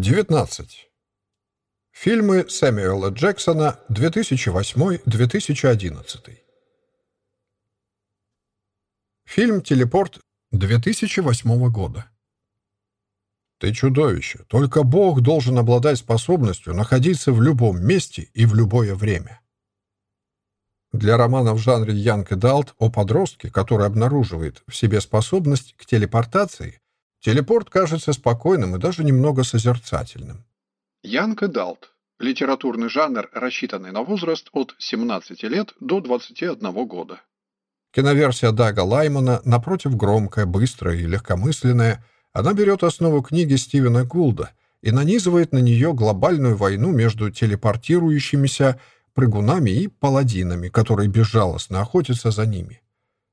19. Фильмы Сэмюэла Джексона 2008-2011. Фильм «Телепорт» 2008 года. Ты чудовище. Только Бог должен обладать способностью находиться в любом месте и в любое время. Для романа в жанре Янг Далт о подростке, который обнаруживает в себе способность к телепортации, телепорт кажется спокойным и даже немного созерцательным. Янг Далт – литературный жанр, рассчитанный на возраст от 17 лет до 21 года. Киноверсия Дага Лаймана, напротив, громкая, быстрая и легкомысленная, она берет основу книги Стивена Гулда и нанизывает на нее глобальную войну между телепортирующимися прыгунами и паладинами, которые безжалостно охотятся за ними.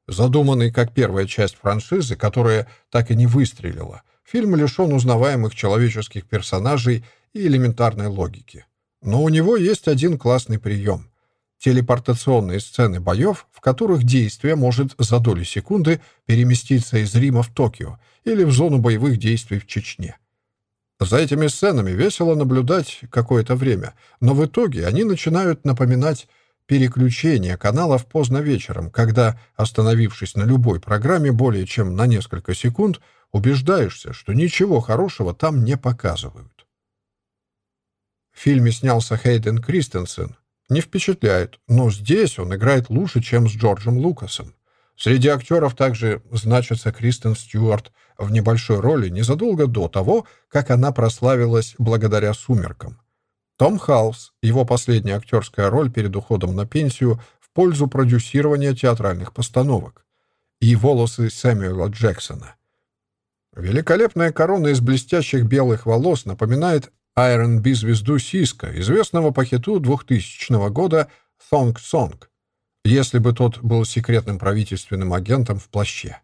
Задуманный как первая часть франшизы, которая так и не выстрелила, фильм лишен узнаваемых человеческих персонажей и элементарной логики. Но у него есть один классный прием — телепортационные сцены боев, в которых действие может за доли секунды переместиться из Рима в Токио или в зону боевых действий в Чечне. За этими сценами весело наблюдать какое-то время, но в итоге они начинают напоминать переключение каналов поздно вечером, когда, остановившись на любой программе более чем на несколько секунд, убеждаешься, что ничего хорошего там не показывают. В фильме снялся Хейден Кристенсен. Не впечатляет, но здесь он играет лучше, чем с Джорджем Лукасом. Среди актеров также значится Кристен Стюарт в небольшой роли незадолго до того, как она прославилась благодаря «Сумеркам». Том Халс, его последняя актерская роль перед уходом на пенсию в пользу продюсирования театральных постановок. И волосы Сэмюэла Джексона. Великолепная корона из блестящих белых волос напоминает R&B-звезду Сиска, известного по хиту 2000 года «Thong Song», если бы тот был секретным правительственным агентом в плаще.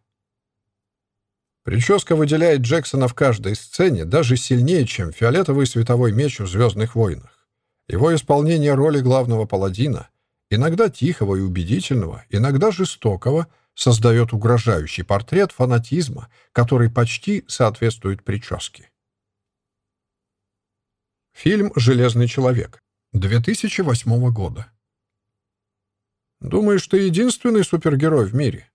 Прическа выделяет Джексона в каждой сцене даже сильнее, чем фиолетовый световой меч в «Звездных войнах». Его исполнение роли главного паладина, иногда тихого и убедительного, иногда жестокого, создает угрожающий портрет фанатизма, который почти соответствует прическе. Фильм «Железный человек» 2008 года. Думаешь, ты единственный супергерой в мире?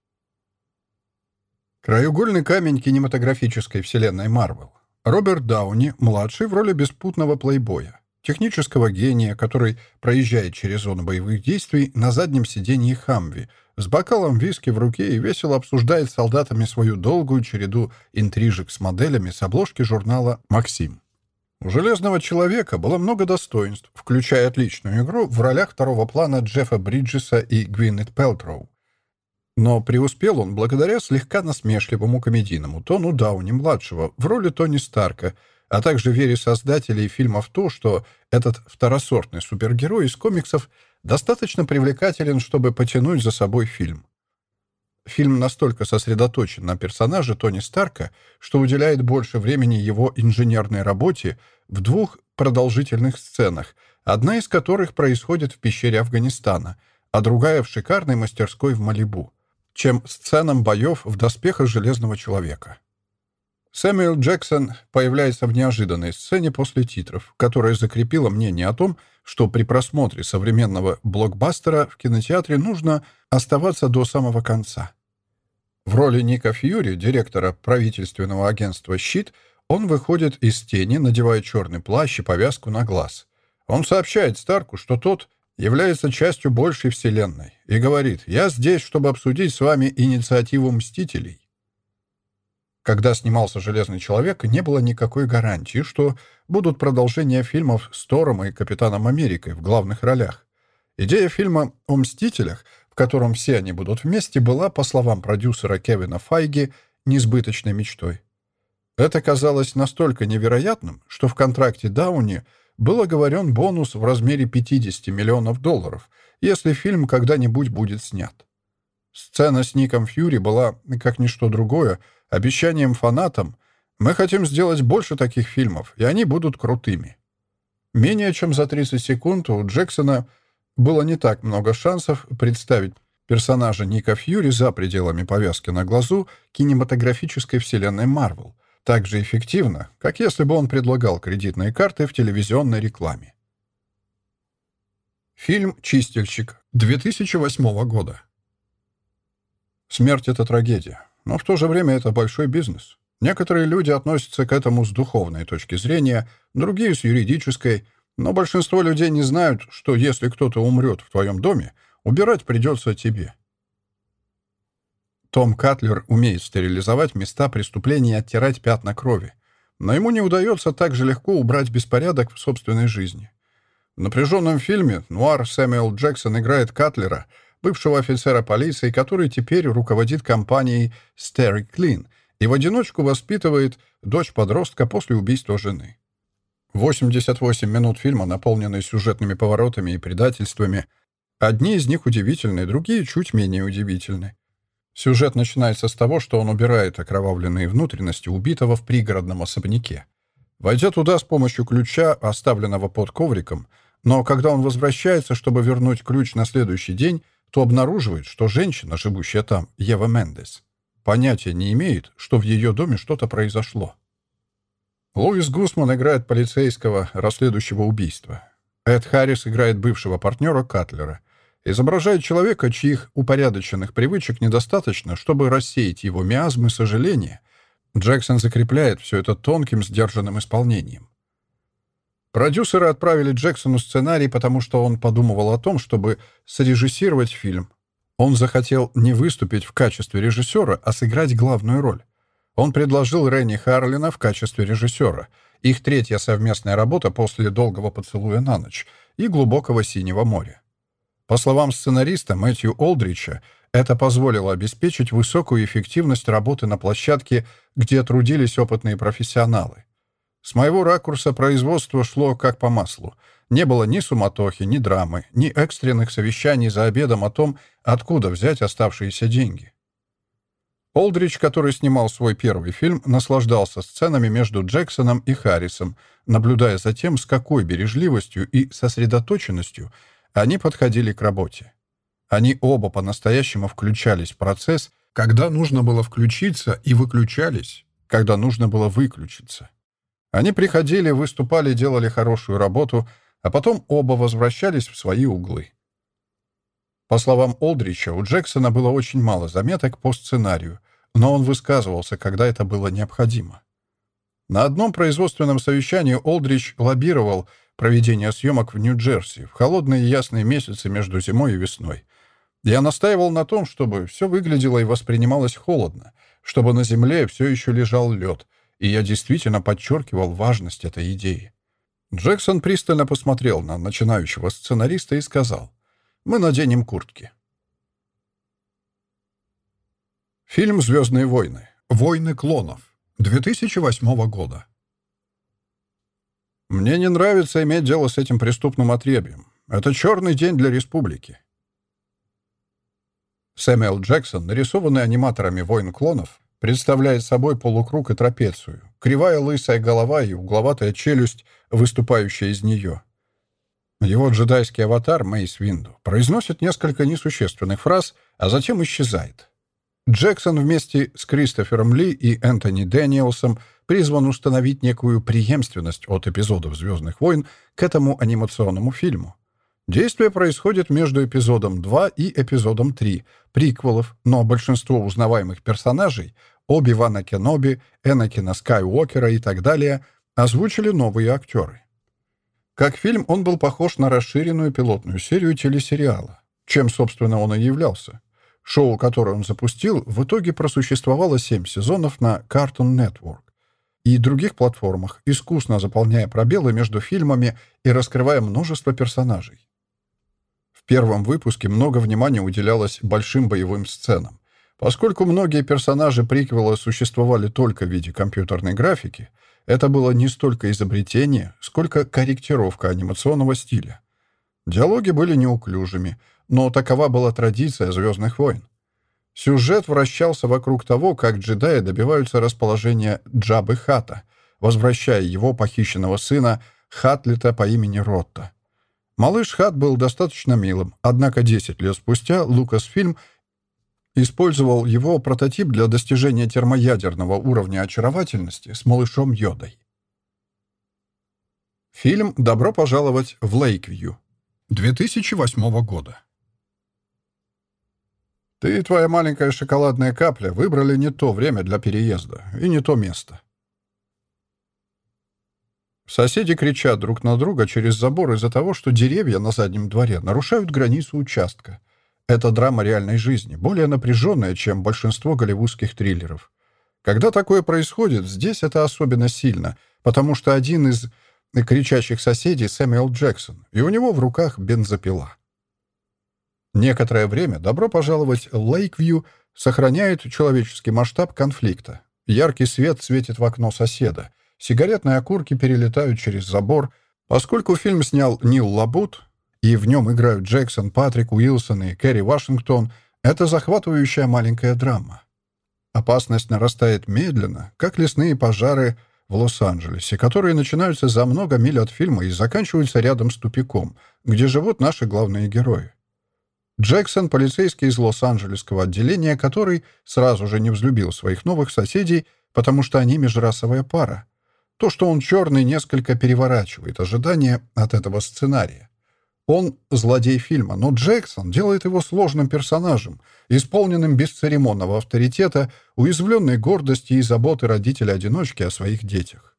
Краеугольный камень кинематографической вселенной Марвел. Роберт Дауни, младший в роли беспутного плейбоя, технического гения, который проезжает через зону боевых действий на заднем сидении Хамви, с бокалом виски в руке и весело обсуждает с солдатами свою долгую череду интрижек с моделями с обложки журнала «Максим». У «Железного человека» было много достоинств, включая отличную игру в ролях второго плана Джеффа Бриджеса и Гвинет Пелтроу. Но преуспел он благодаря слегка насмешливому комедийному тону Дауни-младшего в роли Тони Старка, а также вере создателей фильма в то, что этот второсортный супергерой из комиксов достаточно привлекателен, чтобы потянуть за собой фильм. Фильм настолько сосредоточен на персонаже Тони Старка, что уделяет больше времени его инженерной работе в двух продолжительных сценах, одна из которых происходит в пещере Афганистана, а другая в шикарной мастерской в Малибу, чем сценам боев в доспехах Железного Человека. Сэмюэл Джексон появляется в неожиданной сцене после титров, которая закрепила мнение о том, что при просмотре современного блокбастера в кинотеатре нужно оставаться до самого конца. В роли Ника Фьюри, директора правительственного агентства «Щит», он выходит из тени, надевая черный плащ и повязку на глаз. Он сообщает Старку, что тот является частью большей вселенной, и говорит «Я здесь, чтобы обсудить с вами инициативу Мстителей». Когда снимался «Железный человек», не было никакой гарантии, что будут продолжения фильмов с Тором и Капитаном Америкой в главных ролях. Идея фильма о «Мстителях» котором все они будут вместе, была, по словам продюсера Кевина Файги, несбыточной мечтой. Это казалось настолько невероятным, что в контракте Дауни был оговорен бонус в размере 50 миллионов долларов, если фильм когда-нибудь будет снят. Сцена с Ником Фьюри была, как ничто другое, обещанием фанатам «Мы хотим сделать больше таких фильмов, и они будут крутыми». Менее чем за 30 секунд у Джексона было не так много шансов представить персонажа Ника Фьюри за пределами повязки на глазу кинематографической вселенной Марвел, так же эффективно, как если бы он предлагал кредитные карты в телевизионной рекламе. Фильм «Чистильщик» 2008 года. Смерть — это трагедия, но в то же время это большой бизнес. Некоторые люди относятся к этому с духовной точки зрения, другие — с юридической, но большинство людей не знают, что если кто-то умрет в твоем доме, убирать придется тебе. Том Катлер умеет стерилизовать места преступлений и оттирать пятна крови, но ему не удается так же легко убрать беспорядок в собственной жизни. В напряженном фильме «Нуар» Сэмюэл Джексон играет Катлера — бывшего офицера полиции, который теперь руководит компанией Stary Clean и в одиночку воспитывает дочь-подростка после убийства жены. 88 минут фильма, наполненные сюжетными поворотами и предательствами. Одни из них удивительны, другие чуть менее удивительны. Сюжет начинается с того, что он убирает окровавленные внутренности убитого в пригородном особняке. Войдя туда с помощью ключа, оставленного под ковриком, но когда он возвращается, чтобы вернуть ключ на следующий день, то обнаруживает, что женщина, живущая там, Ева Мендес, понятия не имеет, что в ее доме что-то произошло. Луис Гусман играет полицейского, расследующего убийство. Эд Харрис играет бывшего партнера Катлера. Изображает человека, чьих упорядоченных привычек недостаточно, чтобы рассеять его миазмы сожаления. Джексон закрепляет все это тонким, сдержанным исполнением. Продюсеры отправили Джексону сценарий, потому что он подумывал о том, чтобы срежиссировать фильм. Он захотел не выступить в качестве режиссера, а сыграть главную роль. Он предложил Ренни Харлина в качестве режиссера. Их третья совместная работа после «Долгого поцелуя на ночь» и «Глубокого синего моря». По словам сценариста Мэтью Олдрича, это позволило обеспечить высокую эффективность работы на площадке, где трудились опытные профессионалы. С моего ракурса производство шло как по маслу. Не было ни суматохи, ни драмы, ни экстренных совещаний за обедом о том, откуда взять оставшиеся деньги. Олдрич, который снимал свой первый фильм, наслаждался сценами между Джексоном и Харрисом, наблюдая за тем, с какой бережливостью и сосредоточенностью они подходили к работе. Они оба по-настоящему включались в процесс, когда нужно было включиться, и выключались, когда нужно было выключиться. Они приходили, выступали, делали хорошую работу, а потом оба возвращались в свои углы. По словам Олдрича, у Джексона было очень мало заметок по сценарию, но он высказывался, когда это было необходимо. На одном производственном совещании Олдрич лоббировал проведение съемок в Нью-Джерси в холодные ясные месяцы между зимой и весной. Я настаивал на том, чтобы все выглядело и воспринималось холодно, чтобы на земле все еще лежал лед — и я действительно подчеркивал важность этой идеи. Джексон пристально посмотрел на начинающего сценариста и сказал, «Мы наденем куртки». Фильм «Звездные войны. Войны клонов» 2008 года. Мне не нравится иметь дело с этим преступным отребием. Это черный день для республики. Сэмюэл Джексон, нарисованный аниматорами «Войн клонов», представляет собой полукруг и трапецию, кривая лысая голова и угловатая челюсть, выступающая из нее. Его джедайский аватар Мейс Винду произносит несколько несущественных фраз, а затем исчезает. Джексон вместе с Кристофером Ли и Энтони Дэниелсом призван установить некую преемственность от эпизодов «Звездных войн» к этому анимационному фильму. Действие происходит между эпизодом 2 и эпизодом 3, приквелов, но большинство узнаваемых персонажей Оби-Вана Кеноби, Энакина Скайуокера и так далее озвучили новые актеры. Как фильм он был похож на расширенную пилотную серию телесериала, чем, собственно, он и являлся. Шоу, которое он запустил, в итоге просуществовало 7 сезонов на Cartoon Network и других платформах, искусно заполняя пробелы между фильмами и раскрывая множество персонажей первом выпуске много внимания уделялось большим боевым сценам. Поскольку многие персонажи приквела существовали только в виде компьютерной графики, это было не столько изобретение, сколько корректировка анимационного стиля. Диалоги были неуклюжими, но такова была традиция «Звездных войн». Сюжет вращался вокруг того, как джедаи добиваются расположения Джабы Хата, возвращая его похищенного сына Хатлита по имени Ротта. Малыш Хат был достаточно милым, однако 10 лет спустя Лукасфильм использовал его прототип для достижения термоядерного уровня очаровательности с малышом Йодой. Фильм «Добро пожаловать в Лейквью» 2008 года. Ты и твоя маленькая шоколадная капля выбрали не то время для переезда и не то место. Соседи кричат друг на друга через забор из-за того, что деревья на заднем дворе нарушают границу участка. Это драма реальной жизни, более напряженная, чем большинство голливудских триллеров. Когда такое происходит, здесь это особенно сильно, потому что один из кричащих соседей Сэмюэл Джексон, и у него в руках бензопила. Некоторое время «Добро пожаловать Лейквью» сохраняет человеческий масштаб конфликта. Яркий свет светит в окно соседа. Сигаретные окурки перелетают через забор. Поскольку фильм снял Нил Лабут, и в нем играют Джексон, Патрик Уилсон и Кэрри Вашингтон, это захватывающая маленькая драма. Опасность нарастает медленно, как лесные пожары в Лос-Анджелесе, которые начинаются за много миль от фильма и заканчиваются рядом с тупиком, где живут наши главные герои. Джексон — полицейский из Лос-Анджелесского отделения, который сразу же не взлюбил своих новых соседей, потому что они межрасовая пара. То, что он черный, несколько переворачивает ожидания от этого сценария. Он злодей фильма, но Джексон делает его сложным персонажем, исполненным бесцеремонного авторитета, уязвленной гордости и заботы родителя-одиночки о своих детях.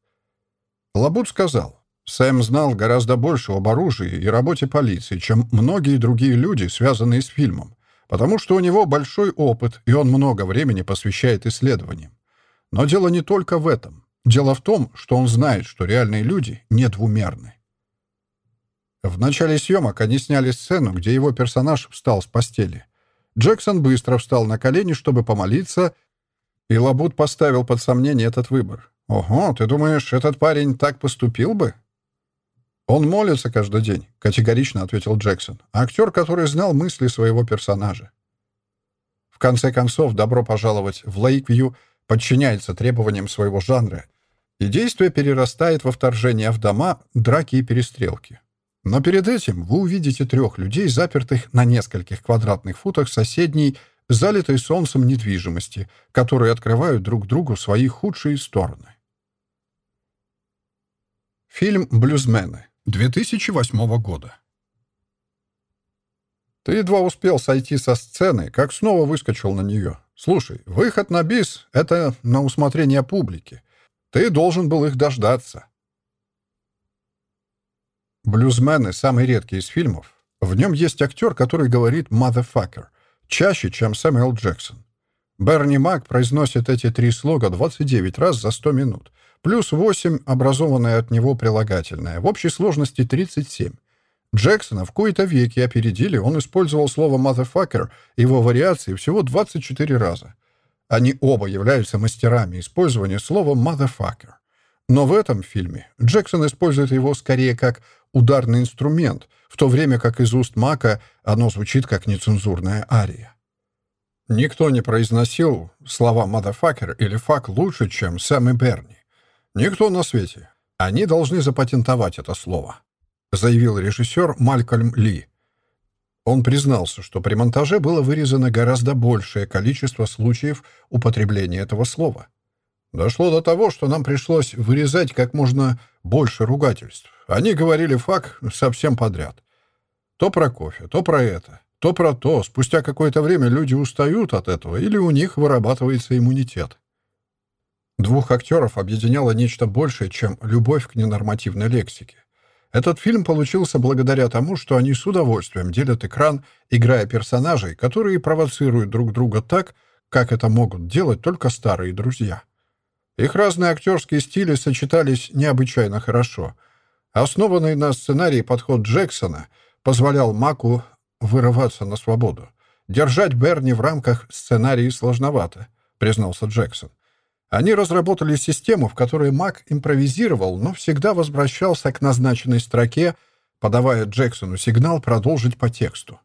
Лабут сказал, Сэм знал гораздо больше об оружии и работе полиции, чем многие другие люди, связанные с фильмом, потому что у него большой опыт, и он много времени посвящает исследованиям. Но дело не только в этом. Дело в том, что он знает, что реальные люди не двумерны. В начале съемок они сняли сцену, где его персонаж встал с постели. Джексон быстро встал на колени, чтобы помолиться, и Лабут поставил под сомнение этот выбор. «Ого, ты думаешь, этот парень так поступил бы?» «Он молится каждый день», — категорично ответил Джексон. «Актер, который знал мысли своего персонажа». В конце концов, «Добро пожаловать в Лейквью» подчиняется требованиям своего жанра, и действие перерастает во вторжение в дома, драки и перестрелки. Но перед этим вы увидите трех людей, запертых на нескольких квадратных футах соседней, залитой солнцем недвижимости, которые открывают друг другу свои худшие стороны. Фильм «Блюзмены» 2008 года. Ты едва успел сойти со сцены, как снова выскочил на нее. Слушай, выход на бис — это на усмотрение публики. Ты должен был их дождаться. «Блюзмены» — самый редкий из фильмов. В нем есть актер, который говорит «motherfucker» чаще, чем Сэмюэл Джексон. Берни Мак произносит эти три слога 29 раз за 100 минут, плюс 8 образованное от него прилагательное, в общей сложности 37. Джексона в кои-то веки опередили, он использовал слово «motherfucker» и его вариации всего 24 раза. Они оба являются мастерами использования слова «motherfucker». Но в этом фильме Джексон использует его скорее как ударный инструмент, в то время как из уст Мака оно звучит как нецензурная ария. Никто не произносил слова «motherfucker» или «fuck» лучше, чем Сэм и Берни. Никто на свете. Они должны запатентовать это слово, заявил режиссер Малькольм Ли. Он признался, что при монтаже было вырезано гораздо большее количество случаев употребления этого слова. Дошло до того, что нам пришлось вырезать как можно больше ругательств. Они говорили фак совсем подряд. То про кофе, то про это, то про то. Спустя какое-то время люди устают от этого или у них вырабатывается иммунитет. Двух актеров объединяло нечто большее, чем любовь к ненормативной лексике. Этот фильм получился благодаря тому, что они с удовольствием делят экран, играя персонажей, которые провоцируют друг друга так, как это могут делать только старые друзья. Их разные актерские стили сочетались необычайно хорошо. Основанный на сценарии подход Джексона позволял Маку вырываться на свободу. Держать Берни в рамках сценария сложновато, признался Джексон. Они разработали систему, в которой Мак импровизировал, но всегда возвращался к назначенной строке, подавая Джексону сигнал продолжить по тексту.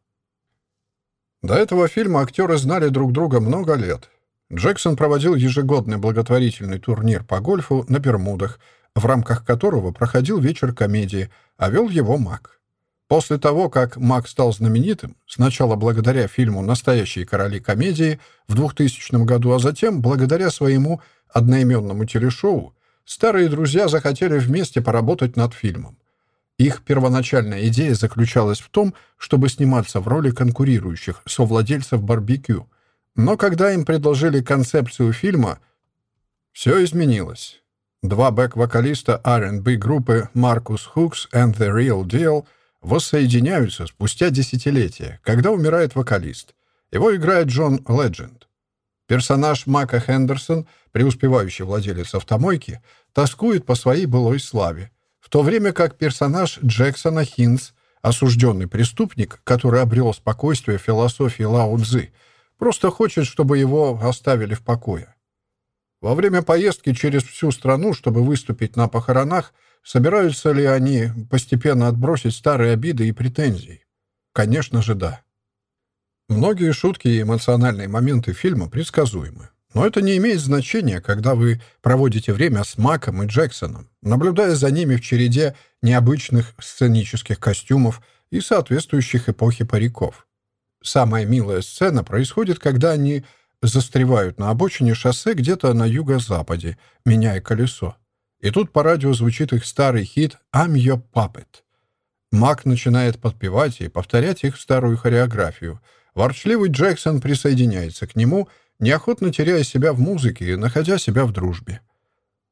До этого фильма актеры знали друг друга много лет, Джексон проводил ежегодный благотворительный турнир по гольфу на Бермудах, в рамках которого проходил вечер комедии, а вел его Мак. После того, как Мак стал знаменитым, сначала благодаря фильму «Настоящие короли комедии» в 2000 году, а затем благодаря своему одноименному телешоу, старые друзья захотели вместе поработать над фильмом. Их первоначальная идея заключалась в том, чтобы сниматься в роли конкурирующих совладельцев барбекю. Но когда им предложили концепцию фильма, все изменилось. Два бэк-вокалиста R&B группы Marcus Hooks and The Real Deal воссоединяются спустя десятилетия, когда умирает вокалист. Его играет Джон Ледженд. Персонаж Мака Хендерсон, преуспевающий владелец автомойки, тоскует по своей былой славе, в то время как персонаж Джексона Хинс, осужденный преступник, который обрел спокойствие философии Лао Цзы, просто хочет, чтобы его оставили в покое. Во время поездки через всю страну, чтобы выступить на похоронах, собираются ли они постепенно отбросить старые обиды и претензии? Конечно же, да. Многие шутки и эмоциональные моменты фильма предсказуемы. Но это не имеет значения, когда вы проводите время с Маком и Джексоном, наблюдая за ними в череде необычных сценических костюмов и соответствующих эпохи париков. Самая милая сцена происходит, когда они застревают на обочине шоссе где-то на юго-западе, меняя колесо. И тут по радио звучит их старый хит «I'm your puppet». Мак начинает подпевать и повторять их старую хореографию. Ворчливый Джексон присоединяется к нему, неохотно теряя себя в музыке и находя себя в дружбе.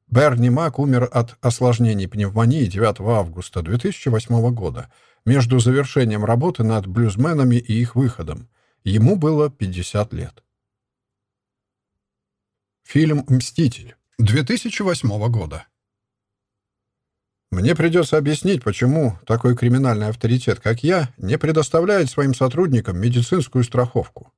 Берни Мак умер от осложнений пневмонии 9 августа 2008 года, между завершением работы над блюзменами и их выходом. Ему было 50 лет. Фильм «Мститель» 2008 года. Мне придется объяснить, почему такой криминальный авторитет, как я, не предоставляет своим сотрудникам медицинскую страховку.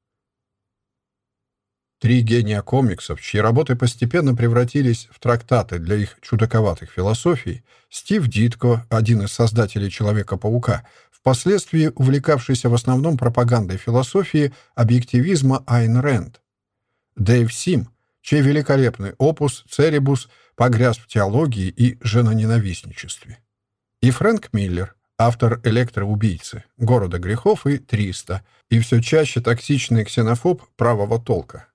Три гения комиксов, чьи работы постепенно превратились в трактаты для их чудаковатых философий, Стив Дитко, один из создателей Человека-паука, впоследствии увлекавшийся в основном пропагандой философии объективизма Айн Рэнд, Дэйв Сим, чей великолепный опус «Церебус» погряз в теологии и женоненавистничестве. И Фрэнк Миллер, автор «Электроубийцы», «Города грехов» и «300», и все чаще токсичный ксенофоб правого толка.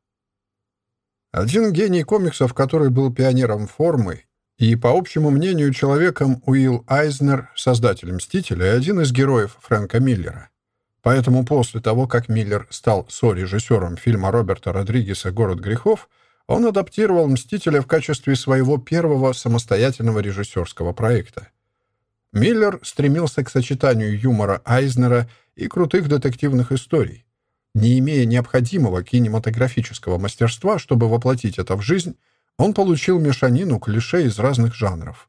Один гений комиксов, который был пионером формы и, по общему мнению, человеком Уилл Айзнер, создатель «Мстителя» и один из героев Фрэнка Миллера. Поэтому после того, как Миллер стал сорежиссером фильма Роберта Родригеса «Город грехов», он адаптировал «Мстителя» в качестве своего первого самостоятельного режиссерского проекта. Миллер стремился к сочетанию юмора Айзнера и крутых детективных историй. Не имея необходимого кинематографического мастерства, чтобы воплотить это в жизнь, он получил мешанину клише из разных жанров.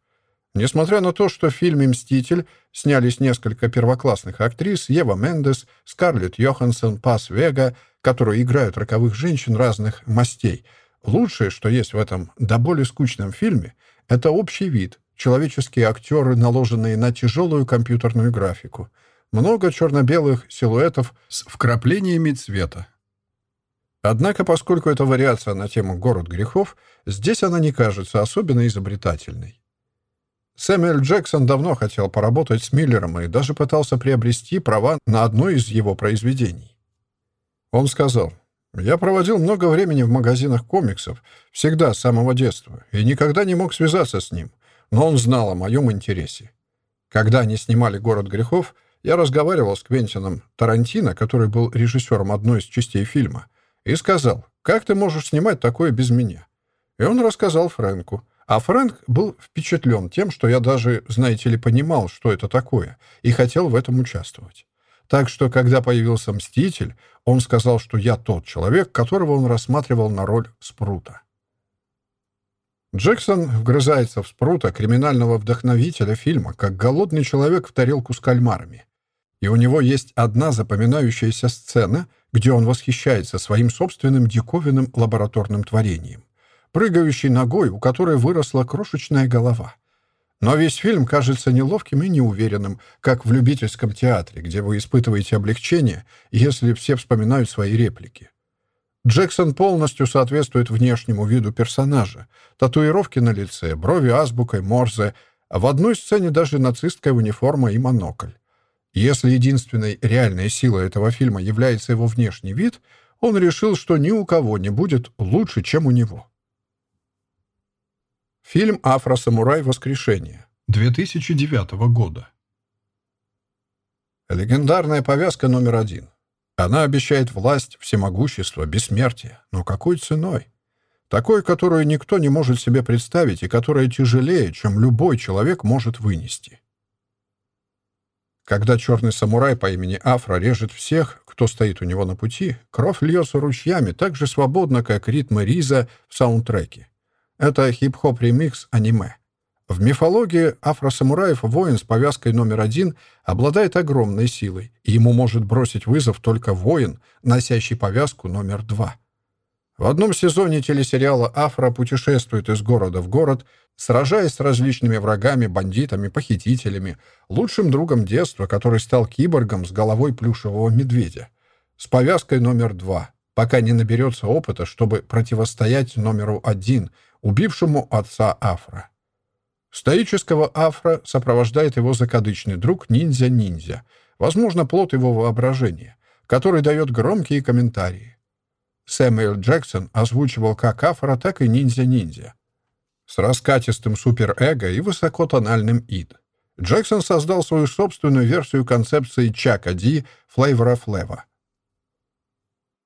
Несмотря на то, что в фильме «Мститель» снялись несколько первоклассных актрис Ева Мендес, Скарлетт Йоханссон, Пас Вега, которые играют роковых женщин разных мастей – Лучшее, что есть в этом до боли скучном фильме, это общий вид, человеческие актеры, наложенные на тяжелую компьютерную графику, много черно-белых силуэтов с вкраплениями цвета. Однако, поскольку это вариация на тему «Город грехов», здесь она не кажется особенно изобретательной. Сэмюэль Джексон давно хотел поработать с Миллером и даже пытался приобрести права на одно из его произведений. Он сказал, я проводил много времени в магазинах комиксов, всегда с самого детства, и никогда не мог связаться с ним, но он знал о моем интересе. Когда они снимали «Город грехов», я разговаривал с Квентином Тарантино, который был режиссером одной из частей фильма, и сказал, «Как ты можешь снимать такое без меня?» И он рассказал Фрэнку. А Фрэнк был впечатлен тем, что я даже, знаете ли, понимал, что это такое, и хотел в этом участвовать. Так что, когда появился Мститель, он сказал, что я тот человек, которого он рассматривал на роль Спрута. Джексон вгрызается в Спрута, криминального вдохновителя фильма, как голодный человек в тарелку с кальмарами. И у него есть одна запоминающаяся сцена, где он восхищается своим собственным диковинным лабораторным творением, прыгающей ногой, у которой выросла крошечная голова. Но весь фильм кажется неловким и неуверенным, как в любительском театре, где вы испытываете облегчение, если все вспоминают свои реплики. Джексон полностью соответствует внешнему виду персонажа. Татуировки на лице, брови азбукой, морзе, в одной сцене даже нацистская униформа и монокль. Если единственной реальной силой этого фильма является его внешний вид, он решил, что ни у кого не будет лучше, чем у него. Фильм «Афросамурай. Воскрешение» 2009 года. Легендарная повязка номер один. Она обещает власть, всемогущество, бессмертие. Но какой ценой? Такой, которую никто не может себе представить и которая тяжелее, чем любой человек может вынести. Когда черный самурай по имени Афра режет всех, кто стоит у него на пути, кровь льется ручьями так же свободно, как ритмы RZA в саундтреке. Это хип-хоп-ремикс аниме. В мифологии афросамураев воин с повязкой номер один обладает огромной силой, и ему может бросить вызов только воин, носящий повязку номер два. В одном сезоне телесериала «Афро» путешествует из города в город, сражаясь с различными врагами, бандитами, похитителями, лучшим другом детства, который стал киборгом с головой плюшевого медведя, с повязкой номер два, пока не наберется опыта, чтобы противостоять номеру один, убившему отца Афро. Стоического афро сопровождает его закадычный друг ниндзя-ниндзя, возможно, плод его воображения, который дает громкие комментарии. Сэмюэл Джексон озвучивал как афро, так и ниндзя-ниндзя. С раскатистым суперэго и высокотональным ид. Джексон создал свою собственную версию концепции Чака Ди «Flavor of Leva».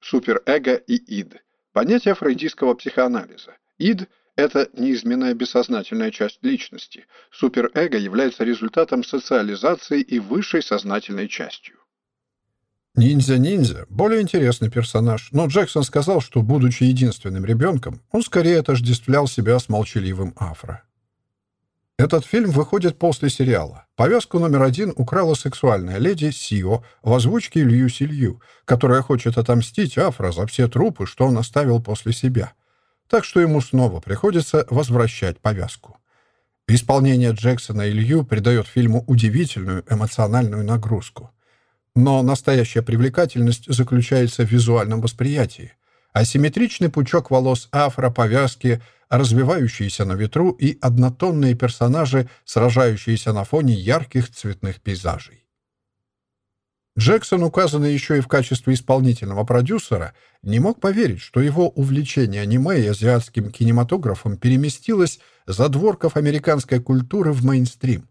Суперэго и ид – понятие фрейдистского психоанализа. Ид – это неизменная бессознательная часть личности. Суперэго является результатом социализации и высшей сознательной частью. Ниндзя-ниндзя — более интересный персонаж, но Джексон сказал, что, будучи единственным ребенком, он скорее отождествлял себя с молчаливым афро. Этот фильм выходит после сериала. Повязку номер один украла сексуальная леди Сио в озвучке Лью Силью, которая хочет отомстить Афро за все трупы, что он оставил после себя — так что ему снова приходится возвращать повязку. Исполнение Джексона и Лью придает фильму удивительную эмоциональную нагрузку. Но настоящая привлекательность заключается в визуальном восприятии. Асимметричный пучок волос афро, повязки, развивающиеся на ветру и однотонные персонажи, сражающиеся на фоне ярких цветных пейзажей. Джексон, указанный еще и в качестве исполнительного продюсера, не мог поверить, что его увлечение аниме и азиатским кинематографом переместилось за дворков американской культуры в мейнстрим.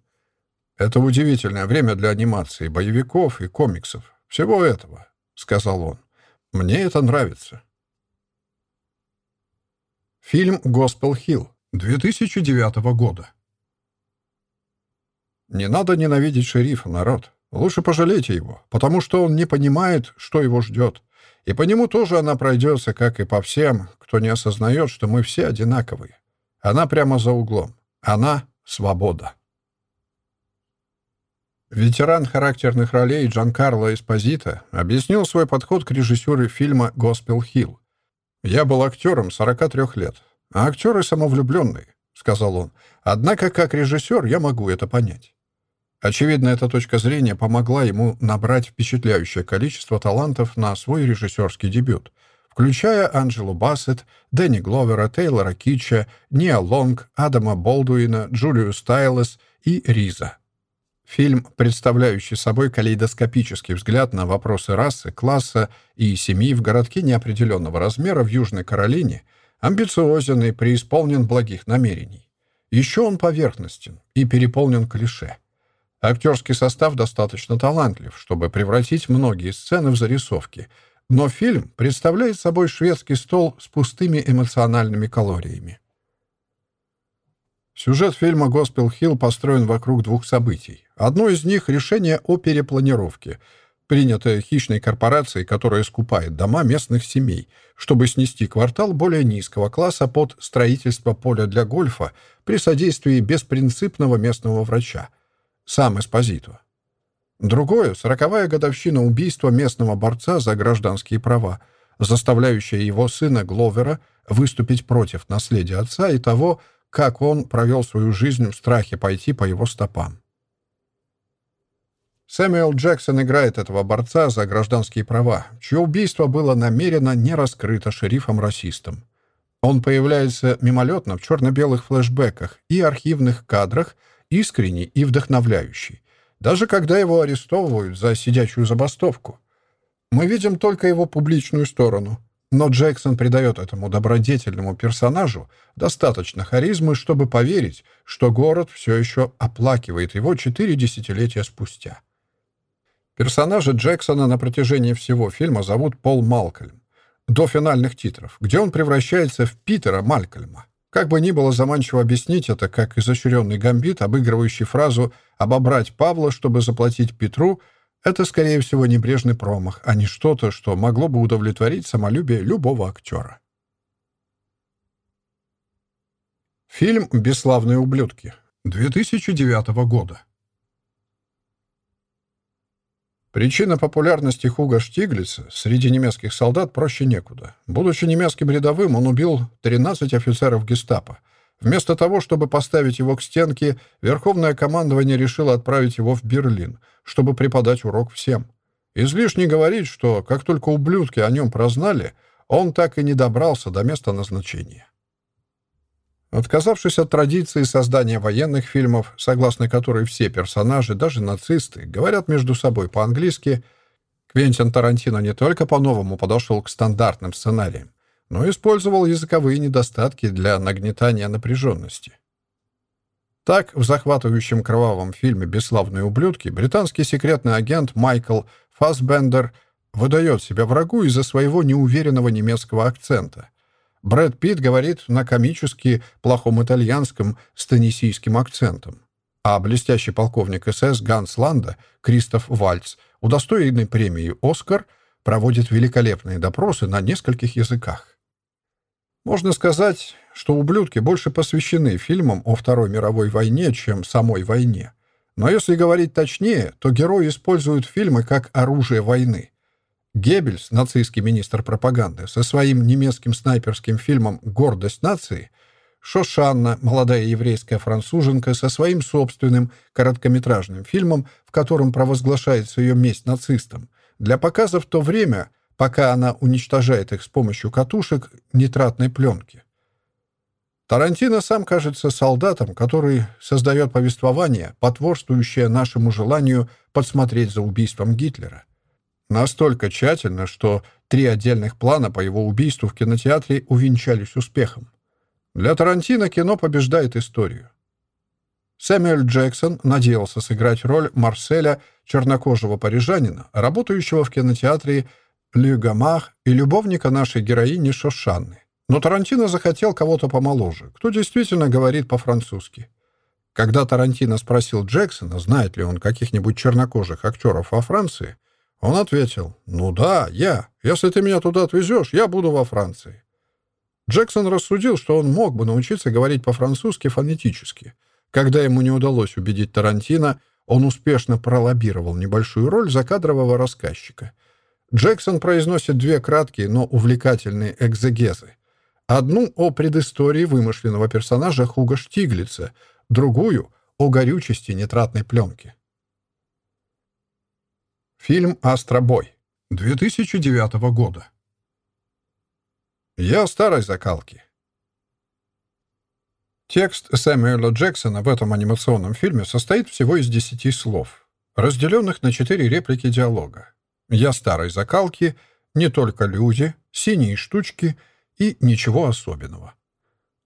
«Это удивительное время для анимации, боевиков и комиксов. Всего этого», — сказал он. «Мне это нравится». Фильм «Госпел Хилл» 2009 года. Не надо ненавидеть шерифа, народ. Лучше пожалейте его, потому что он не понимает, что его ждет. И по нему тоже она пройдется, как и по всем, кто не осознает, что мы все одинаковые. Она прямо за углом. Она — свобода. Ветеран характерных ролей Джанкарло Эспозито объяснил свой подход к режиссеру фильма «Госпел Хилл». «Я был актером 43 лет, а актеры самовлюбленные», — сказал он. «Однако, как режиссер, я могу это понять. Очевидно, эта точка зрения помогла ему набрать впечатляющее количество талантов на свой режиссерский дебют, включая Анджелу Бассет, Дэнни Гловера, Тейлора Китча, Ниа Лонг, Адама Болдуина, Джулию Стайлес и Риза. Фильм, представляющий собой калейдоскопический взгляд на вопросы расы, класса и семьи в городке неопределенного размера в Южной Каролине, амбициозен и преисполнен благих намерений. Еще он поверхностен и переполнен клише — Актерский состав достаточно талантлив, чтобы превратить многие сцены в зарисовки, но фильм представляет собой шведский стол с пустыми эмоциональными калориями. Сюжет фильма «Госпел Хилл» построен вокруг двух событий. Одно из них — решение о перепланировке, принятое хищной корпорацией, которая скупает дома местных семей, чтобы снести квартал более низкого класса под строительство поля для гольфа при содействии беспринципного местного врача — сам Эспозито. Другое — сороковая годовщина убийства местного борца за гражданские права, заставляющая его сына Гловера выступить против наследия отца и того, как он провел свою жизнь в страхе пойти по его стопам. Сэмюэл Джексон играет этого борца за гражданские права, чье убийство было намеренно не раскрыто шерифом-расистом. Он появляется мимолетно в черно-белых флешбеках и архивных кадрах — искренний и вдохновляющий. даже когда его арестовывают за сидячую забастовку. Мы видим только его публичную сторону, но Джексон придает этому добродетельному персонажу достаточно харизмы, чтобы поверить, что город все еще оплакивает его четыре десятилетия спустя. Персонажа Джексона на протяжении всего фильма зовут Пол Малкольм. До финальных титров, где он превращается в Питера Малкольма. Как бы ни было заманчиво объяснить это, как изощренный гамбит, обыгрывающий фразу «обобрать Павла, чтобы заплатить Петру», это, скорее всего, небрежный промах, а не что-то, что могло бы удовлетворить самолюбие любого актера. Фильм «Бесславные ублюдки» 2009 года. Причина популярности Хуга Штиглица среди немецких солдат проще некуда. Будучи немецким рядовым, он убил 13 офицеров гестапо. Вместо того, чтобы поставить его к стенке, Верховное командование решило отправить его в Берлин, чтобы преподать урок всем. Излишне говорить, что как только ублюдки о нем прознали, он так и не добрался до места назначения. Отказавшись от традиции создания военных фильмов, согласно которой все персонажи, даже нацисты, говорят между собой по-английски, Квентин Тарантино не только по-новому подошел к стандартным сценариям, но использовал языковые недостатки для нагнетания напряженности. Так, в захватывающем кровавом фильме «Бесславные ублюдки» британский секретный агент Майкл Фассбендер выдает себя врагу из-за своего неуверенного немецкого акцента, Брэд Питт говорит на комически плохом итальянском с теннисийским акцентом. А блестящий полковник СС Ганс Ланда, Кристоф Вальц, удостоенный премии «Оскар», проводит великолепные допросы на нескольких языках. Можно сказать, что «Ублюдки» больше посвящены фильмам о Второй мировой войне, чем самой войне. Но если говорить точнее, то герои используют фильмы как оружие войны. Геббельс, нацистский министр пропаганды, со своим немецким снайперским фильмом «Гордость нации», Шошанна, молодая еврейская француженка, со своим собственным короткометражным фильмом, в котором провозглашается ее месть нацистам, для показа в то время, пока она уничтожает их с помощью катушек нитратной пленки. Тарантино сам кажется солдатом, который создает повествование, потворствующее нашему желанию подсмотреть за убийством Гитлера. Настолько тщательно, что три отдельных плана по его убийству в кинотеатре увенчались успехом. Для Тарантино кино побеждает историю. Сэмюэль Джексон надеялся сыграть роль Марселя, чернокожего парижанина, работающего в кинотеатре «Лю Гамах» и любовника нашей героини Шошанны. Но Тарантино захотел кого-то помоложе, кто действительно говорит по-французски. Когда Тарантино спросил Джексона, знает ли он каких-нибудь чернокожих актеров во Франции, он ответил, «Ну да, я. Если ты меня туда отвезешь, я буду во Франции». Джексон рассудил, что он мог бы научиться говорить по-французски фонетически. Когда ему не удалось убедить Тарантино, он успешно пролоббировал небольшую роль закадрового рассказчика. Джексон произносит две краткие, но увлекательные экзегезы. Одну о предыстории вымышленного персонажа Хуга Штиглица, другую — о горючести нитратной пленки. Фильм «Астробой» 2009 года. Я старой закалки. Текст Сэмюэла Джексона в этом анимационном фильме состоит всего из десяти слов, разделенных на четыре реплики диалога. «Я старой закалки», «Не только люди», «Синие штучки» и «Ничего особенного».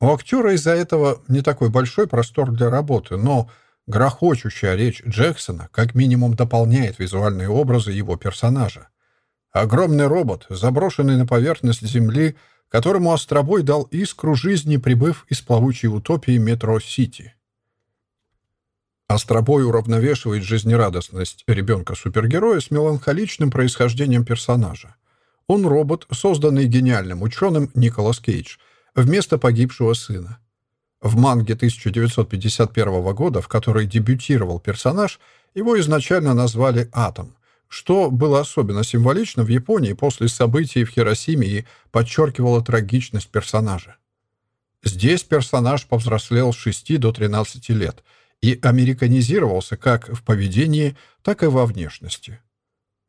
У актера из-за этого не такой большой простор для работы, но Грохочущая речь Джексона как минимум дополняет визуальные образы его персонажа. Огромный робот, заброшенный на поверхность Земли, которому Астробой дал искру жизни, прибыв из плавучей утопии Метро-Сити. Астробой уравновешивает жизнерадостность ребенка-супергероя с меланхоличным происхождением персонажа. Он робот, созданный гениальным ученым Николас Кейдж, вместо погибшего сына. В манге 1951 года, в которой дебютировал персонаж, его изначально назвали «Атом», что было особенно символично в Японии после событий в Хиросиме и подчеркивало трагичность персонажа. Здесь персонаж повзрослел с 6 до 13 лет и американизировался как в поведении, так и во внешности.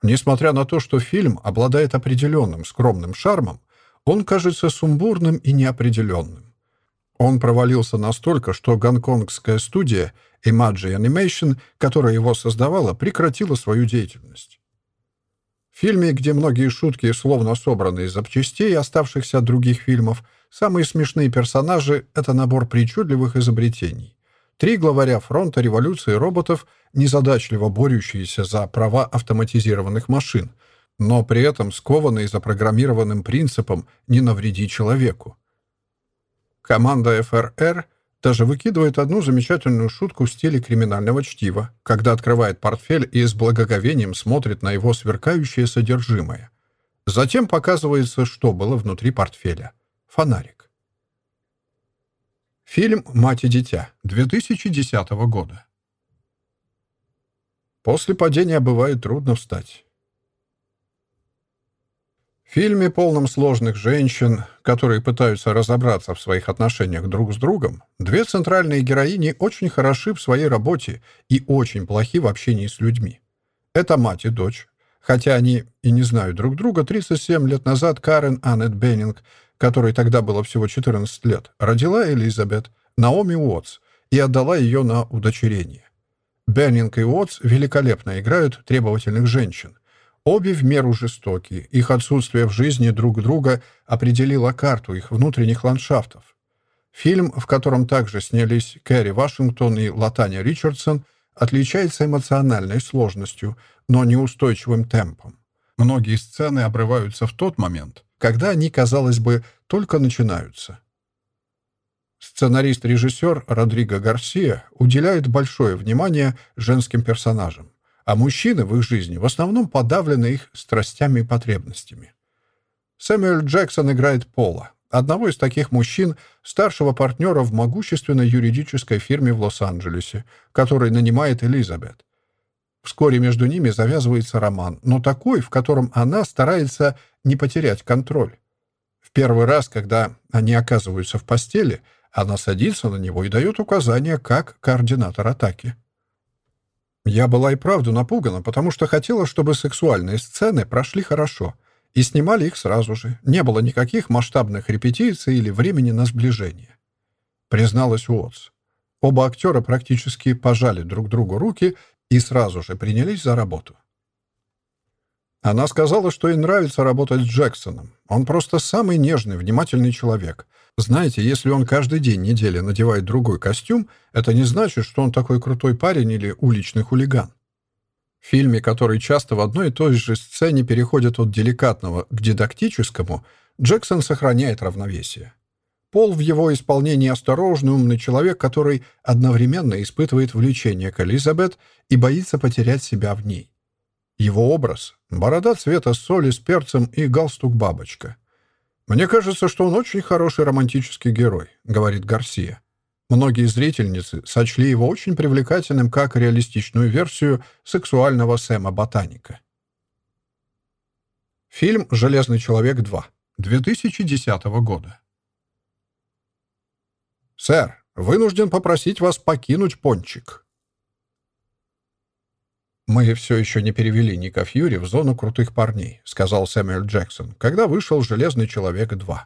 Несмотря на то, что фильм обладает определенным скромным шармом, он кажется сумбурным и неопределенным. Он провалился настолько, что гонконгская студия Imagi Animation, которая его создавала, прекратила свою деятельность. В фильме, где многие шутки словно собраны из запчастей, оставшихся от других фильмов, самые смешные персонажи — это набор причудливых изобретений. Три главаря фронта революции роботов, незадачливо борющиеся за права автоматизированных машин, но при этом скованные запрограммированным принципом «не навреди человеку». Команда ФРР даже выкидывает одну замечательную шутку в стиле криминального чтива, когда открывает портфель и с благоговением смотрит на его сверкающее содержимое. Затем показывается, что было внутри портфеля. Фонарик. Фильм «Мать и дитя» 2010 года. После падения бывает трудно встать. В фильме, полном сложных женщин, которые пытаются разобраться в своих отношениях друг с другом, две центральные героини очень хороши в своей работе и очень плохи в общении с людьми. Это мать и дочь. Хотя они и не знают друг друга, 37 лет назад Карен Аннет Беннинг которой тогда было всего 14 лет, родила Элизабет, Наоми Уотс, и отдала ее на удочерение. Беннинг и Уотс великолепно играют требовательных женщин. Обе в меру жестокие, их отсутствие в жизни друг друга определило карту их внутренних ландшафтов. Фильм, в котором также снялись Кэрри Вашингтон и Латаня Ричардсон, отличается эмоциональной сложностью, но неустойчивым темпом. Многие сцены обрываются в тот момент, когда они, казалось бы, только начинаются. Сценарист-режиссер Родриго Гарсия уделяет большое внимание женским персонажам, а мужчины в их жизни в основном подавлены их страстями и потребностями. Сэмюэль Джексон играет Пола, одного из таких мужчин, старшего партнера в могущественной юридической фирме в Лос-Анджелесе, который нанимает Элизабет. Вскоре между ними завязывается роман, но такой, в котором она старается не потерять контроль. В первый раз, когда они оказываются в постели, она садится на него и дает указания как координатор атаки. Я была и правду напугана, потому что хотела, чтобы сексуальные сцены прошли хорошо, и снимали их сразу же. Не было никаких масштабных репетиций или времени на сближение. Призналась Уотс. Оба актера практически пожали друг другу руки и сразу же принялись за работу. Она сказала, что ей нравится работать с Джексоном. Он просто самый нежный, внимательный человек. Знаете, если он каждый день недели надевает другой костюм, это не значит, что он такой крутой парень или уличный хулиган. В фильме, который часто в одной и той же сцене переходит от деликатного к дидактическому, Джексон сохраняет равновесие. Пол в его исполнении осторожный, умный человек, который одновременно испытывает влечение к Элизабет и боится потерять себя в ней. Его образ — борода цвета соли с перцем и галстук-бабочка. «Мне кажется, что он очень хороший романтический герой», — говорит Гарсия. Многие зрительницы сочли его очень привлекательным как реалистичную версию сексуального Сэма-ботаника. Фильм «Железный человек 2» 2010 года. «Сэр, вынужден попросить вас покинуть пончик». «Мы все еще не перевели Ника Фьюри в зону крутых парней», — сказал Сэмюэл Джексон, когда вышел «Железный человек 2».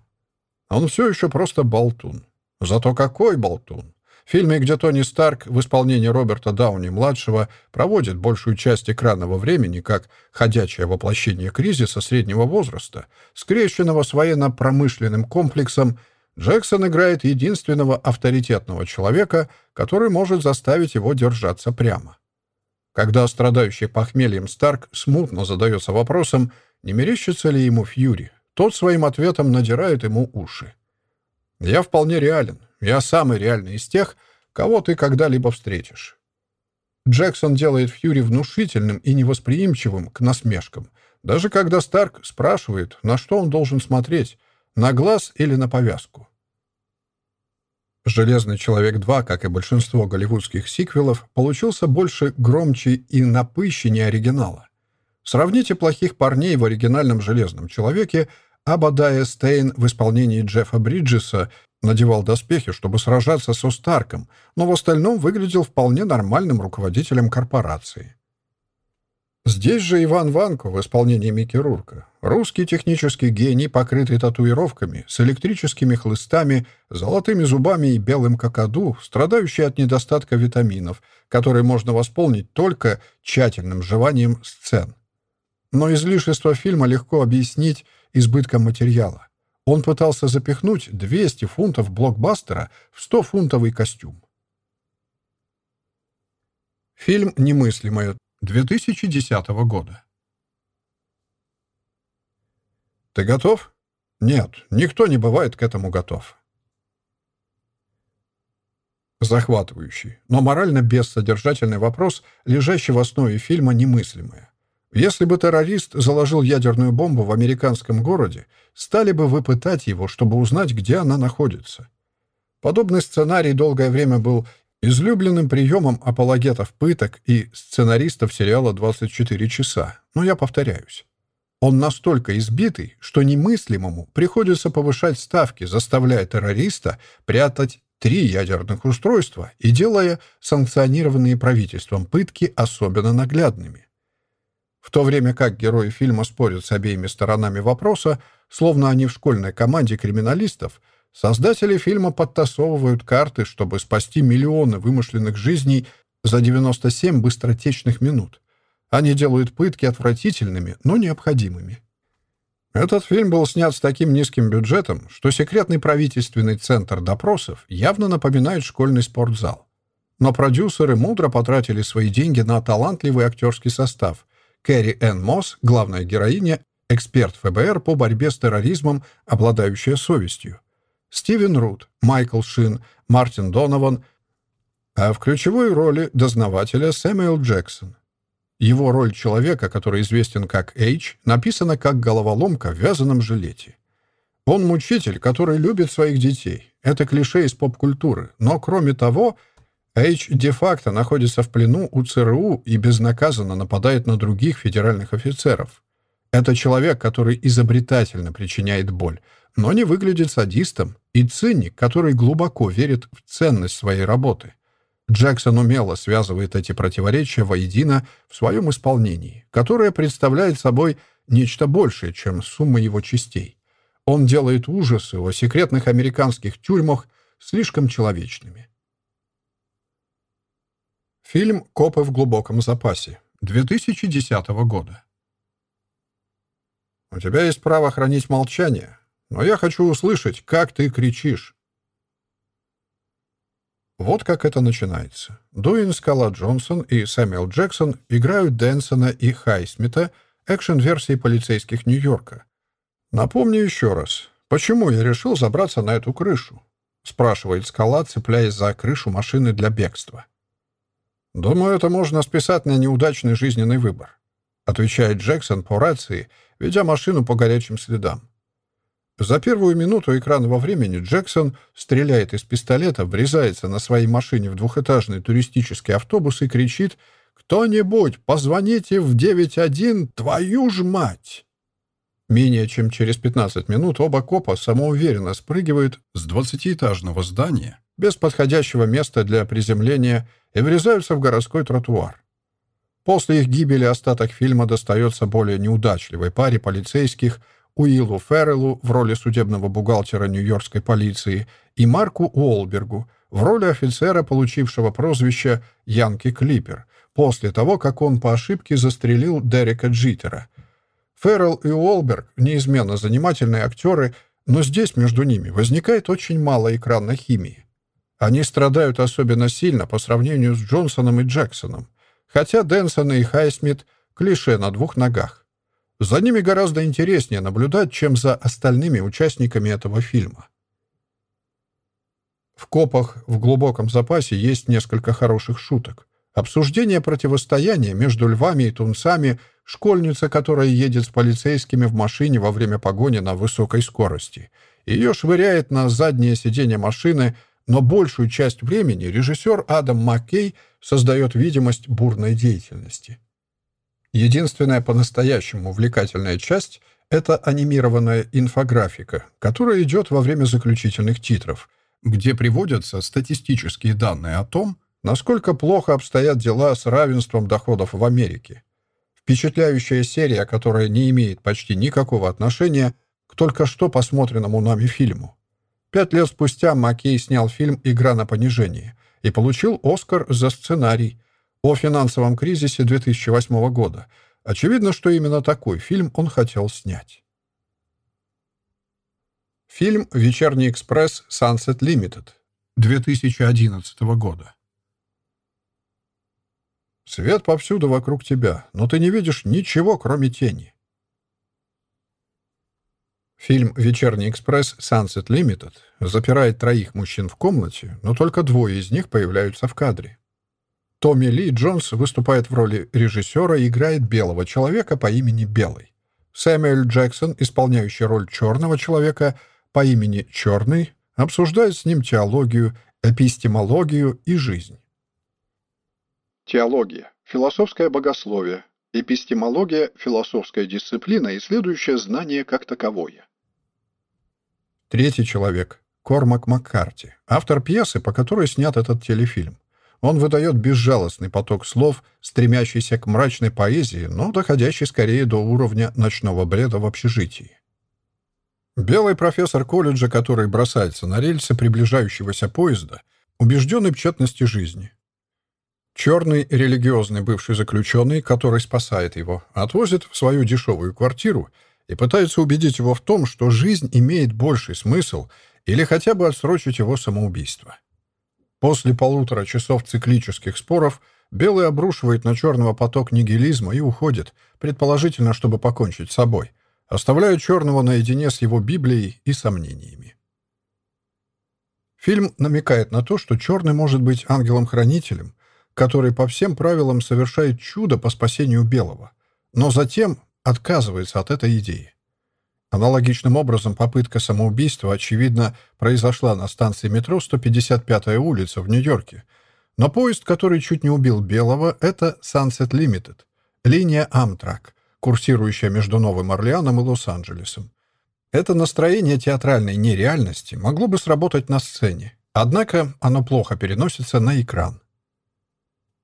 «Он все еще просто болтун. Зато какой болтун! В фильме, где Тони Старк в исполнении Роберта Дауни-младшего проводит большую часть экранного времени как ходячее воплощение кризиса среднего возраста, скрещенного с военно-промышленным комплексом — Джексон играет единственного авторитетного человека, который может заставить его держаться прямо. Когда страдающий похмельем Старк смутно задается вопросом, не мерещится ли ему Фьюри, тот своим ответом надирает ему уши. «Я вполне реален. Я самый реальный из тех, кого ты когда-либо встретишь». Джексон делает Фьюри внушительным и невосприимчивым к насмешкам, даже когда Старк спрашивает, на что он должен смотреть, на глаз или на повязку. «Железный человек 2», как и большинство голливудских сиквелов, получился больше громче и напыщеннее оригинала. Сравните «Плохих парней» в оригинальном «Железном человеке», Абадая Стейн в исполнении Джеффа Бриджеса надевал доспехи, чтобы сражаться со Старком, но в остальном выглядел вполне нормальным руководителем корпорации. Здесь же Иван Ванко в исполнении Микки Рурка. Русский технический гений, покрытый татуировками, с электрическими хлыстами, золотыми зубами и белым какаду, страдающий от недостатка витаминов, которые можно восполнить только тщательным жеванием сцен. Но излишество фильма легко объяснить избытком материала. Он пытался запихнуть 200 фунтов блокбастера в 100-фунтовый костюм. Фильм «Немыслимое» 2010 года. Ты готов? Нет, никто не бывает к этому готов. Захватывающий, но морально бессодержательный вопрос, лежащий в основе фильма «Немыслимое». Если бы террорист заложил ядерную бомбу в американском городе, стали бы выпытать его, чтобы узнать, где она находится. Подобный сценарий долгое время был излюбленным приемом апологетов пыток и сценаристов сериала «24 часа», но я повторяюсь. Он настолько избитый, что немыслимому приходится повышать ставки, заставляя террориста прятать три ядерных устройства и делая санкционированные правительством пытки особенно наглядными. В то время как герои фильма спорят с обеими сторонами вопроса, словно они в школьной команде криминалистов – Создатели фильма подтасовывают карты, чтобы спасти миллионы вымышленных жизней за 97 быстротечных минут. Они делают пытки отвратительными, но необходимыми. Этот фильм был снят с таким низким бюджетом, что секретный правительственный центр допросов явно напоминает школьный спортзал. Но продюсеры мудро потратили свои деньги на талантливый актерский состав. Кэрри Энн Мосс, главная героиня, эксперт ФБР по борьбе с терроризмом, обладающая совестью. Стивен Рут, Майкл Шин, Мартин Донован, а в ключевой роли дознавателя Сэмюэл Джексон. Его роль человека, который известен как Эйч, написана как головоломка в вязаном жилете. Он мучитель, который любит своих детей. Это клише из поп-культуры. Но, кроме того, Эйч де-факто находится в плену у ЦРУ и безнаказанно нападает на других федеральных офицеров. Это человек, который изобретательно причиняет боль, но не выглядит садистом, и циник, который глубоко верит в ценность своей работы. Джексон умело связывает эти противоречия воедино в своем исполнении, которое представляет собой нечто большее, чем сумма его частей. Он делает ужасы о секретных американских тюрьмах слишком человечными. Фильм «Копы в глубоком запасе» 2010 года. «У тебя есть право хранить молчание, но я хочу услышать, как ты кричишь. Вот как это начинается. Дуин Скала Джонсон и Сэмюэл Джексон играют Дэнсона и Хайсмита, экшен-версии полицейских Нью-Йорка. Напомню еще раз, почему я решил забраться на эту крышу? Спрашивает Скала, цепляясь за крышу машины для бегства. Думаю, это можно списать на неудачный жизненный выбор. Отвечает Джексон по рации, ведя машину по горячим следам. За первую минуту экранного времени Джексон стреляет из пистолета, врезается на своей машине в двухэтажный туристический автобус и кричит «Кто-нибудь, позвоните в 91, твою ж мать!» Менее чем через 15 минут оба копа самоуверенно спрыгивают с двадцатиэтажного здания без подходящего места для приземления и врезаются в городской тротуар. После их гибели остаток фильма достается более неудачливой паре полицейских, Уиллу Ферреллу в роли судебного бухгалтера нью-йоркской полиции и Марку Уолбергу в роли офицера, получившего прозвище «Янки Клипер», после того, как он по ошибке застрелил Дерека Джитера. Феррелл и Уолберг — неизменно занимательные актеры, но здесь между ними возникает очень мало экранной химии. Они страдают особенно сильно по сравнению с Джонсоном и Джексоном, хотя Дэнсон и Хайсмит — клише на двух ногах. За ними гораздо интереснее наблюдать, чем за остальными участниками этого фильма. В «Копах» в глубоком запасе есть несколько хороших шуток. Обсуждение противостояния между львами и тунцами, школьница, которая едет с полицейскими в машине во время погони на высокой скорости. Ее швыряет на заднее сиденье машины, но большую часть времени режиссер Адам Маккей создает видимость бурной деятельности. Единственная по-настоящему увлекательная часть — это анимированная инфографика, которая идет во время заключительных титров, где приводятся статистические данные о том, насколько плохо обстоят дела с равенством доходов в Америке. Впечатляющая серия, которая не имеет почти никакого отношения к только что посмотренному нами фильму. Пять лет спустя Маккей снял фильм «Игра на понижение» и получил «Оскар» за сценарий о финансовом кризисе 2008 года. Очевидно, что именно такой фильм он хотел снять. Фильм «Вечерний экспресс Sunset Limited» 2011 года. Свет повсюду вокруг тебя, но ты не видишь ничего, кроме тени. Фильм «Вечерний экспресс Sunset Limited» запирает троих мужчин в комнате, но только двое из них появляются в кадре. Томми Ли Джонс выступает в роли режиссера и играет белого человека по имени Белый. Сэмюэль Джексон, исполняющий роль черного человека по имени Черный, обсуждает с ним теологию, эпистемологию и жизнь. Теология – философское богословие, эпистемология – философская дисциплина, исследующая знание как таковое. Третий человек – Кормак Маккарти, автор пьесы, по которой снят этот телефильм. Он выдает безжалостный поток слов, стремящийся к мрачной поэзии, но доходящий скорее до уровня ночного бреда в общежитии. Белый профессор колледжа, который бросается на рельсы приближающегося поезда, убежденный в тщетности жизни. Черный религиозный бывший заключенный, который спасает его, отвозит в свою дешевую квартиру и пытается убедить его в том, что жизнь имеет больший смысл или хотя бы отсрочить его самоубийство. После полутора часов циклических споров Белый обрушивает на черного поток нигилизма и уходит, предположительно, чтобы покончить с собой, оставляя черного наедине с его Библией и сомнениями. Фильм намекает на то, что черный может быть ангелом-хранителем, который по всем правилам совершает чудо по спасению белого, но затем отказывается от этой идеи. Аналогичным образом попытка самоубийства, очевидно, произошла на станции метро 155-я улица в Нью-Йорке. Но поезд, который чуть не убил Белого, это Sunset Limited, линия Amtrak, курсирующая между Новым Орлеаном и Лос-Анджелесом. Это настроение театральной нереальности могло бы сработать на сцене, однако оно плохо переносится на экран.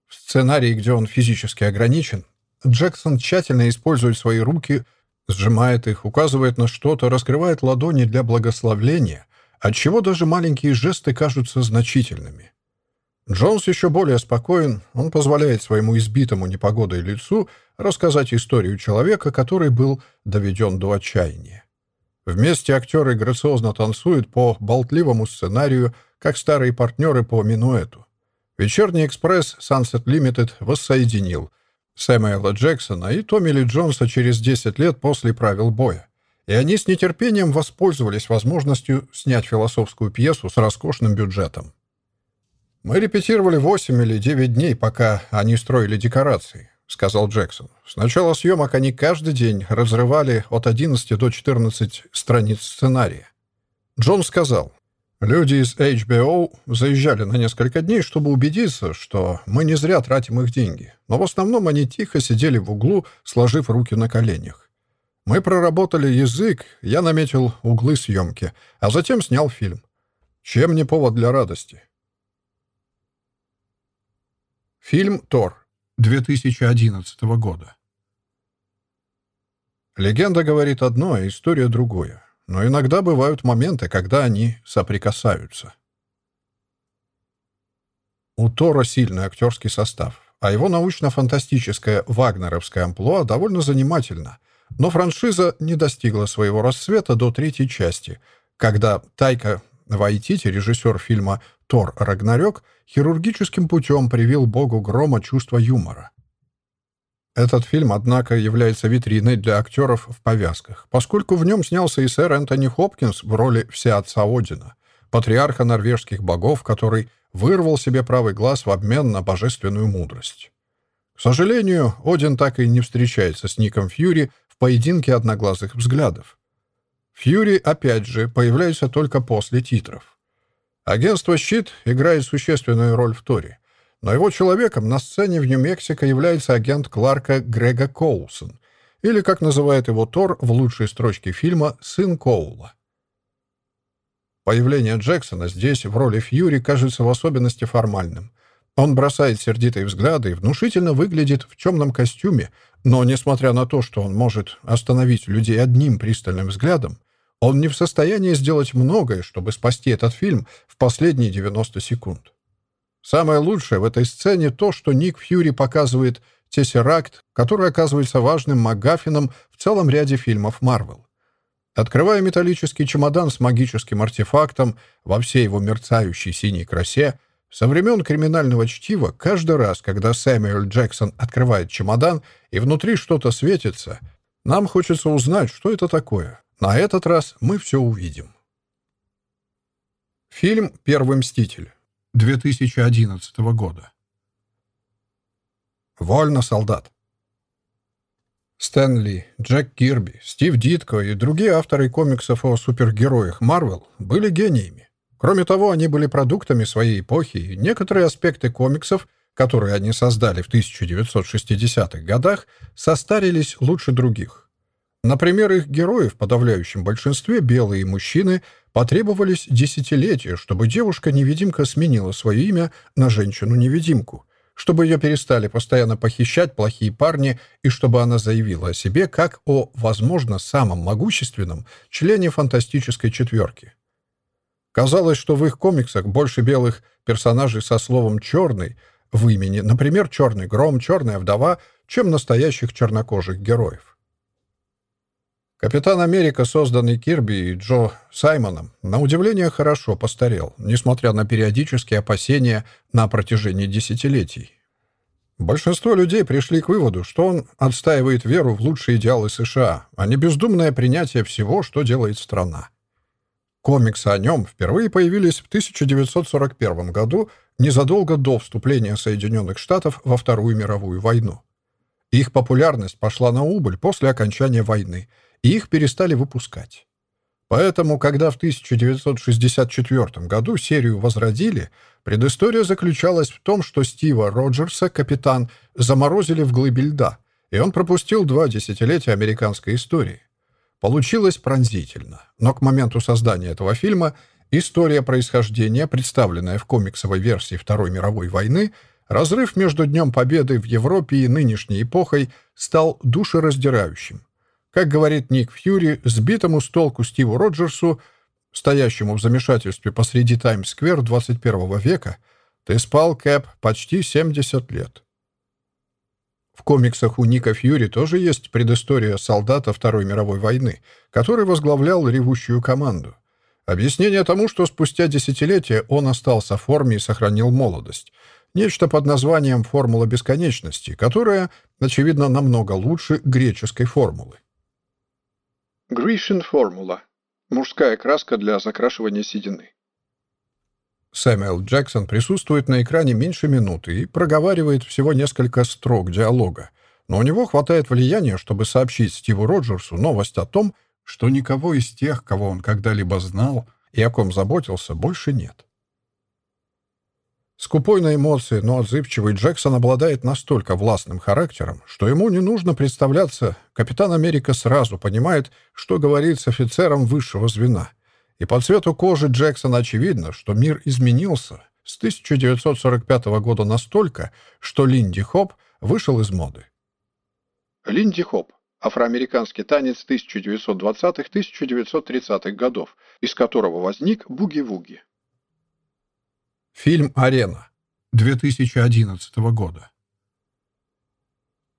В сценарии, где он физически ограничен, Джексон тщательно использует свои руки, сжимает их, указывает на что-то, раскрывает ладони для благословления, отчего даже маленькие жесты кажутся значительными. Джонс еще более спокоен, он позволяет своему избитому непогодой лицу рассказать историю человека, который был доведен до отчаяния. Вместе актеры грациозно танцуют по болтливому сценарию, как старые партнеры по минуэту. Вечерний экспресс Sunset Limited воссоединил Сэмюэла Джексона и Томми Ли Джонса через 10 лет после правил боя. И они с нетерпением воспользовались возможностью снять философскую пьесу с роскошным бюджетом. «Мы репетировали 8 или 9 дней, пока они строили декорации», — сказал Джексон. «С начала съемок они каждый день разрывали от 11 до 14 страниц сценария». Джон сказал, Люди из HBO заезжали на несколько дней, чтобы убедиться, что мы не зря тратим их деньги. Но в основном они тихо сидели в углу, сложив руки на коленях. Мы проработали язык, я наметил углы съемки, а затем снял фильм. Чем не повод для радости? Фильм «Тор» 2011 года. Легенда говорит одно, а история другое но иногда бывают моменты, когда они соприкасаются. У Тора сильный актерский состав, а его научно-фантастическое вагнеровское амплуа довольно занимательно, но франшиза не достигла своего расцвета до третьей части, когда Тайка Вайтити, режиссер фильма «Тор Рагнарёк», хирургическим путем привил богу грома чувство юмора. Этот фильм, однако, является витриной для актеров в повязках, поскольку в нем снялся и сэр Энтони Хопкинс в роли всеотца Одина, патриарха норвежских богов, который вырвал себе правый глаз в обмен на божественную мудрость. К сожалению, Один так и не встречается с Ником Фьюри в поединке одноглазых взглядов. Фьюри, опять же, появляется только после титров. Агентство «Щит» играет существенную роль в Торе — но его человеком на сцене в Нью-Мексико является агент Кларка Грега Коулсон, или, как называет его Тор в лучшей строчке фильма, «Сын Коула». Появление Джексона здесь в роли Фьюри кажется в особенности формальным. Он бросает сердитые взгляды и внушительно выглядит в темном костюме, но, несмотря на то, что он может остановить людей одним пристальным взглядом, он не в состоянии сделать многое, чтобы спасти этот фильм в последние 90 секунд. Самое лучшее в этой сцене то, что Ник Фьюри показывает Тессеракт, который оказывается важным МакГаффином в целом ряде фильмов Марвел. Открывая металлический чемодан с магическим артефактом во всей его мерцающей синей красе, со времен криминального чтива каждый раз, когда Сэмюэл Джексон открывает чемодан и внутри что-то светится, нам хочется узнать, что это такое. На этот раз мы все увидим. Фильм «Первый мститель» 2011 года. Вольно, солдат. Стэнли, Джек Кирби, Стив Дитко и другие авторы комиксов о супергероях Марвел были гениями. Кроме того, они были продуктами своей эпохи, и некоторые аспекты комиксов, которые они создали в 1960-х годах, состарились лучше других. Например, их герои в подавляющем большинстве, белые мужчины, потребовались десятилетия, чтобы девушка-невидимка сменила свое имя на женщину-невидимку, чтобы ее перестали постоянно похищать плохие парни и чтобы она заявила о себе как о, возможно, самом могущественном члене фантастической четверки. Казалось, что в их комиксах больше белых персонажей со словом «черный» в имени, например, «Черный гром», «Черная вдова», чем настоящих чернокожих героев. Капитан Америка, созданный Кирби и Джо Саймоном, на удивление хорошо постарел, несмотря на периодические опасения на протяжении десятилетий. Большинство людей пришли к выводу, что он отстаивает веру в лучшие идеалы США, а не бездумное принятие всего, что делает страна. Комиксы о нем впервые появились в 1941 году, незадолго до вступления Соединенных Штатов во Вторую мировую войну. Их популярность пошла на убыль после окончания войны, и их перестали выпускать. Поэтому, когда в 1964 году серию возродили, предыстория заключалась в том, что Стива Роджерса, капитан, заморозили в глыбе льда, и он пропустил два десятилетия американской истории. Получилось пронзительно, но к моменту создания этого фильма история происхождения, представленная в комиксовой версии Второй мировой войны, разрыв между Днем Победы в Европе и нынешней эпохой стал душераздирающим. Как говорит Ник Фьюри, сбитому с толку Стиву Роджерсу, стоящему в замешательстве посреди Таймс-сквер 21 века, «Ты спал, Кэп, почти 70 лет». В комиксах у Ника Фьюри тоже есть предыстория солдата Второй мировой войны, который возглавлял ревущую команду. Объяснение тому, что спустя десятилетия он остался в форме и сохранил молодость. Нечто под названием «формула бесконечности», которая, очевидно, намного лучше греческой формулы. Гришин формула. Мужская краска для закрашивания седины. Сэмюэл Джексон присутствует на экране меньше минуты и проговаривает всего несколько строк диалога, но у него хватает влияния, чтобы сообщить Стиву Роджерсу новость о том, что никого из тех, кого он когда-либо знал и о ком заботился, больше нет. Скупой на эмоции, но отзывчивый Джексон обладает настолько властным характером, что ему не нужно представляться, Капитан Америка сразу понимает, что говорит с офицером высшего звена — и по цвету кожи Джексона очевидно, что мир изменился с 1945 года настолько, что Линди Хоп вышел из моды. Линди Хоп – афроамериканский танец 1920-1930-х годов, из которого возник буги-вуги. Фильм «Арена» 2011 года.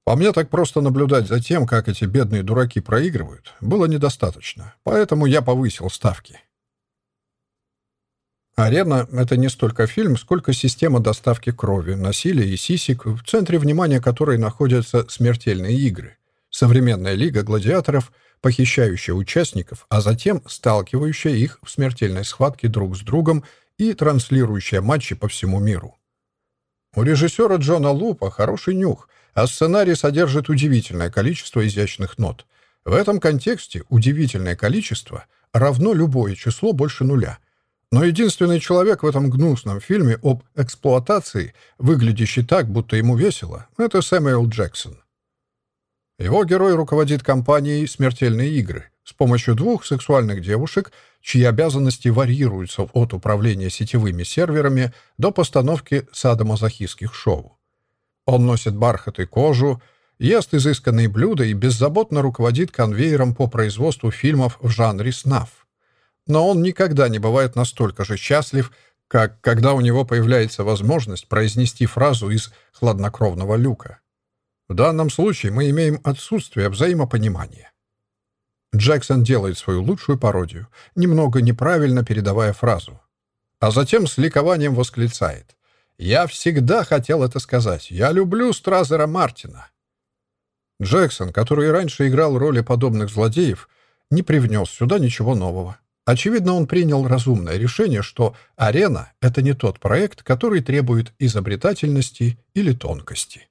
По мне так просто наблюдать за тем, как эти бедные дураки проигрывают, было недостаточно, поэтому я повысил ставки. «Арена» — это не столько фильм, сколько система доставки крови, насилия и сисек, в центре внимания которой находятся смертельные игры. Современная лига гладиаторов, похищающая участников, а затем сталкивающая их в смертельной схватке друг с другом и транслирующая матчи по всему миру. У режиссера Джона Лупа хороший нюх, а сценарий содержит удивительное количество изящных нот. В этом контексте удивительное количество равно любое число больше нуля — но единственный человек в этом гнусном фильме об эксплуатации, выглядящий так, будто ему весело, это Сэмюэл Джексон. Его герой руководит компанией «Смертельные игры», с помощью двух сексуальных девушек, чьи обязанности варьируются от управления сетевыми серверами до постановки садомазохистских шоу. Он носит бархат и кожу, ест изысканные блюда и беззаботно руководит конвейером по производству фильмов в жанре СНАФ. Но он никогда не бывает настолько же счастлив, как когда у него появляется возможность произнести фразу из «хладнокровного люка». В данном случае мы имеем отсутствие взаимопонимания. Джексон делает свою лучшую пародию, немного неправильно передавая фразу. А затем с ликованием восклицает. «Я всегда хотел это сказать. Я люблю Стразера Мартина». Джексон, который раньше играл роли подобных злодеев, не привнес сюда ничего нового. Очевидно, он принял разумное решение, что «Арена» — это не тот проект, который требует изобретательности или тонкости.